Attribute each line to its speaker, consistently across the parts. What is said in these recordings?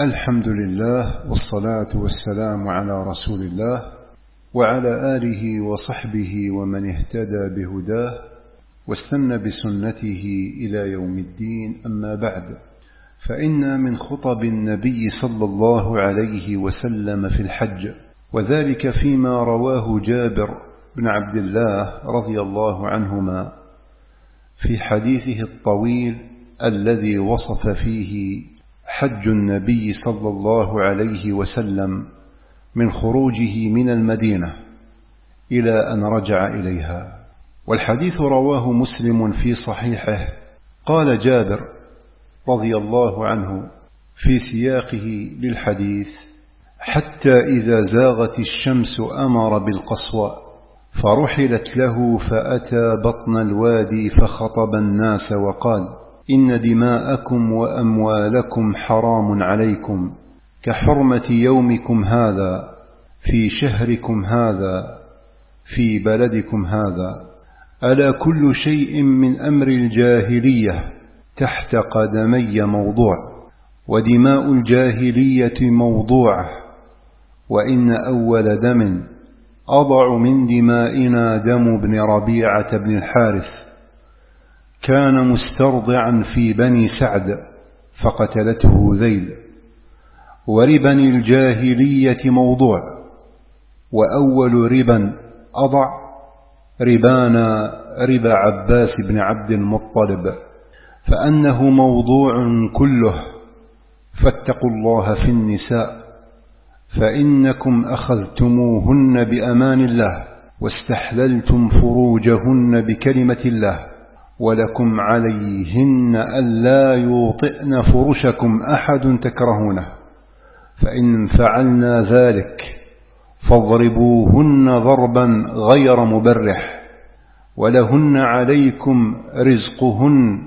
Speaker 1: الحمد لله والصلاة والسلام على رسول الله وعلى آله وصحبه ومن اهتدى بهداه واستنى بسنته إلى يوم الدين. أما بعد فإن من خطب النبي صلى الله عليه وسلم في الحج وذلك فيما رواه جابر بن عبد الله رضي الله عنهما في حديثه الطويل الذي وصف فيه حج النبي صلى الله عليه وسلم من خروجه من المدينة إلى أن رجع إليها. والحديث رواه مسلم في صحيحه. قال جابر رضي الله عنه في سياقه للحديث حتى إذا زاغت الشمس أمر بالقصواء فرحلت له فأتى بطن الوادي فخطب الناس وقال إن دماءكم وأموالكم حرام عليكم كحرمة يومكم هذا في شهركم هذا في بلدكم هذا. ألا كل شيء من أمر الجاهلية تحت قدمي موضوع ودماء الجاهلية موضوعة وإن أول دم أضع من دمائنا دم بن ربيعة بن الحارث. كان مسترضعا في بني سعد فقتلته ذيل. وربا الجاهلية موضوع وأول ربا أضع ربانا ربا عباس بن عبد المطلب. فأنه موضوع كله فاتقوا الله في النساء فإنكم أخذتموهن بأمان الله واستحللتم فروجهن بكلمة الله. ولكم عليهن ألا يوطئن فرشكم أحد تكرهونه. فإن فعلنا ذلك فاضربوهن ضربا غير مبرح ولهن عليكم رزقهن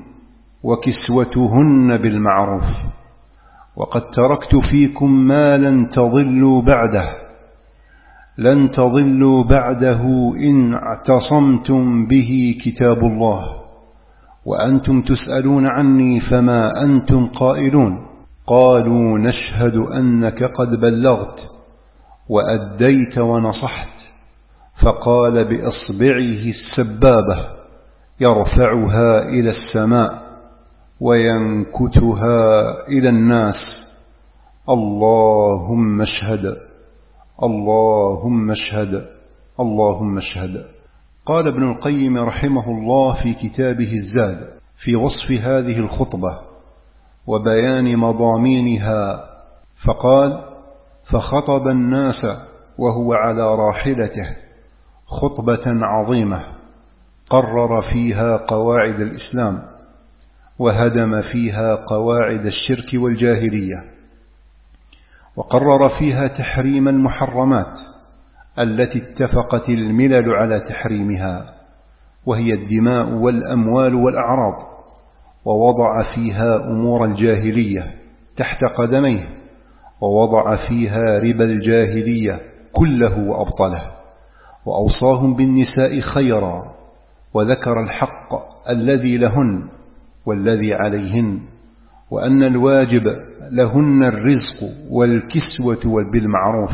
Speaker 1: وكسوتهن بالمعروف. وقد تركت فيكم ما لن تضلوا بعده لن تضلوا بعده إن اعتصمتم به كتاب الله. وأنتم تسألون عني فما أنتم قائلون. قالوا نشهد أنك قد بلغت وأديت ونصحت. فقال بإصبعه السبابة يرفعها إلى السماء وينكتها إلى الناس. اللهم اشهد اللهم اشهد اللهم اشهد. قال ابن القيم رحمه الله في كتابه الزاد في وصف هذه الخطبة وبيان مضامينها فقال فخطب الناس وهو على راحلته خطبة عظيمة قرر فيها قواعد الإسلام وهدم فيها قواعد الشرك والجاهلية وقرر فيها تحريم المحرمات التي اتفقت الملل على تحريمها وهي الدماء والأموال والأعراض ووضع فيها أمور الجاهلية تحت قدميه ووضع فيها ربا الجاهلية كله وأبطله وأوصاهم بالنساء خيرا وذكر الحق الذي لهن والذي عليهن وأن الواجب لهن الرزق والكسوة بالمعروف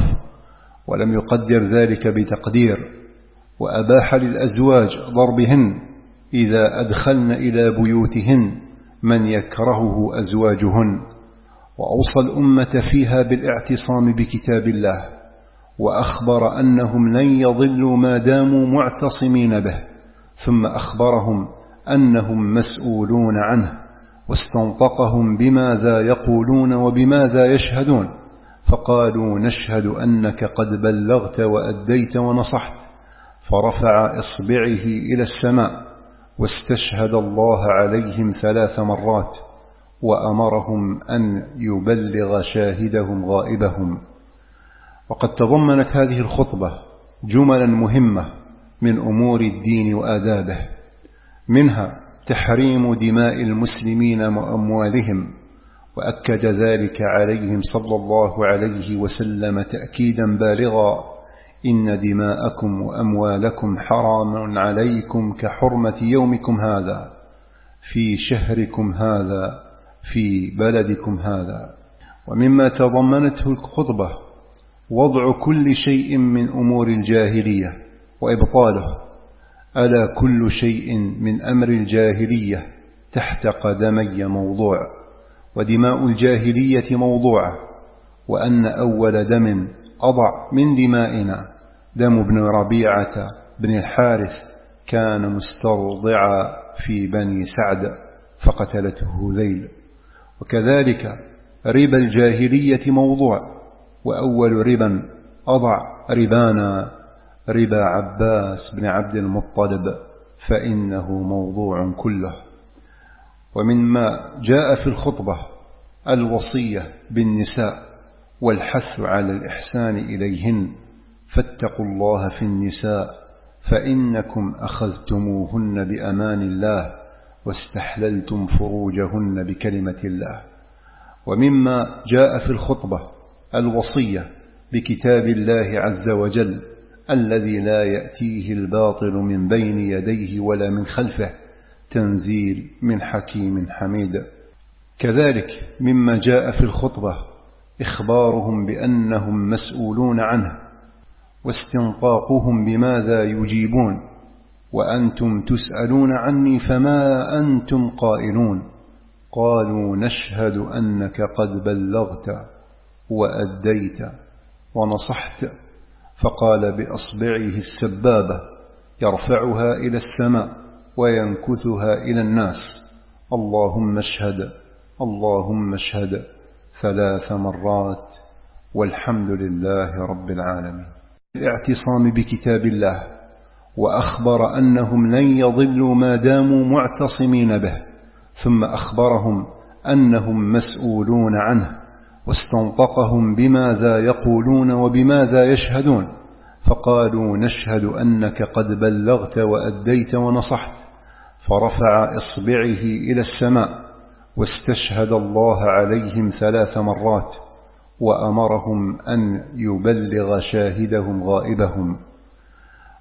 Speaker 1: ولم يقدر ذلك بتقدير وأباح للأزواج ضربهن إذا أدخلن إلى بيوتهن من يكرهه أزواجهن وأوصى الأمة فيها بالاعتصام بكتاب الله وأخبر أنهم لن يضلوا ما داموا معتصمين به ثم أخبرهم أنهم مسؤولون عنه واستنطقهم بماذا يقولون وبماذا يشهدون. فقالوا نشهد أنك قد بلغت وأديت ونصحت. فرفع إصبعه إلى السماء واستشهد الله عليهم ثلاث مرات وأمرهم أن يبلغ شاهدهم غائبهم. وقد تضمنت هذه الخطبة جملا مهمة من أمور الدين وآدابه منها تحريم دماء المسلمين وأموالهم وأكد ذلك عليهم صلى الله عليه وسلم تأكيدا بالغا إن دماءكم وأموالكم حرام عليكم كحرمة يومكم هذا في شهركم هذا في بلدكم هذا. ومما تضمنته الخطبة وضع كل شيء من أمور الجاهلية وإبطاله ألا كل شيء من أمر الجاهلية تحت قدمي موضوع. ودماء الجاهلية موضوعة وأن أول دم أضع من دمائنا. دم ابن ربيعة بن الحارث كان مسترضعا في بني سعد فقتلته هذيل وكذلك ربا الجاهلية موضوع وأول ربا أضع ربانا ربا عباس بن عبد المطلب فإنه موضوع كله. ومما جاء في الخطبة الوصية بالنساء والحث على الإحسان إليهن فاتقوا الله في النساء فإنكم أخذتموهن بأمان الله واستحللتم فروجهن بكلمة الله. ومما جاء في الخطبة الوصية بكتاب الله عز وجل الذي لا يأتيه الباطل من بين يديه ولا من خلفه تنزيل من حكيم حميد. كذلك مما جاء في الخطبة إخبارهم بأنهم مسؤولون عنه واستنطاقهم بماذا يجيبون وأنتم تسألون عني فما أنتم قائلون. قالوا نشهد أنك قد بلغت وأديت ونصحت. فقال بأصبعه السبابة يرفعها إلى السماء. وينكثها إلى الناس. اللهم اشهد اللهم اشهد ثلاث مرات والحمد لله رب العالمين. الاعتصام بكتاب الله وأخبر أنهم لن يضلوا ما داموا معتصمين به ثم أخبرهم أنهم مسؤولون عنه واستنطقهم بماذا يقولون وبماذا يشهدون. فقالوا نشهد أنك قد بلغت وأديت ونصحت. فرفع إصبعه إلى السماء واستشهد الله عليهم ثلاث مرات وأمرهم أن يبلغ شاهدهم غائبهم.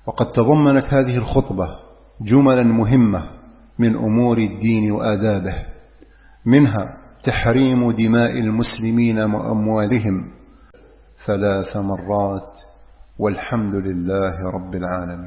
Speaker 1: وقد تضمنت هذه الخطبة جملا مهمة من أمور الدين وآدابه منها تحريم دماء المسلمين وأموالهم ثلاث مرات والحمد لله رب العالمين.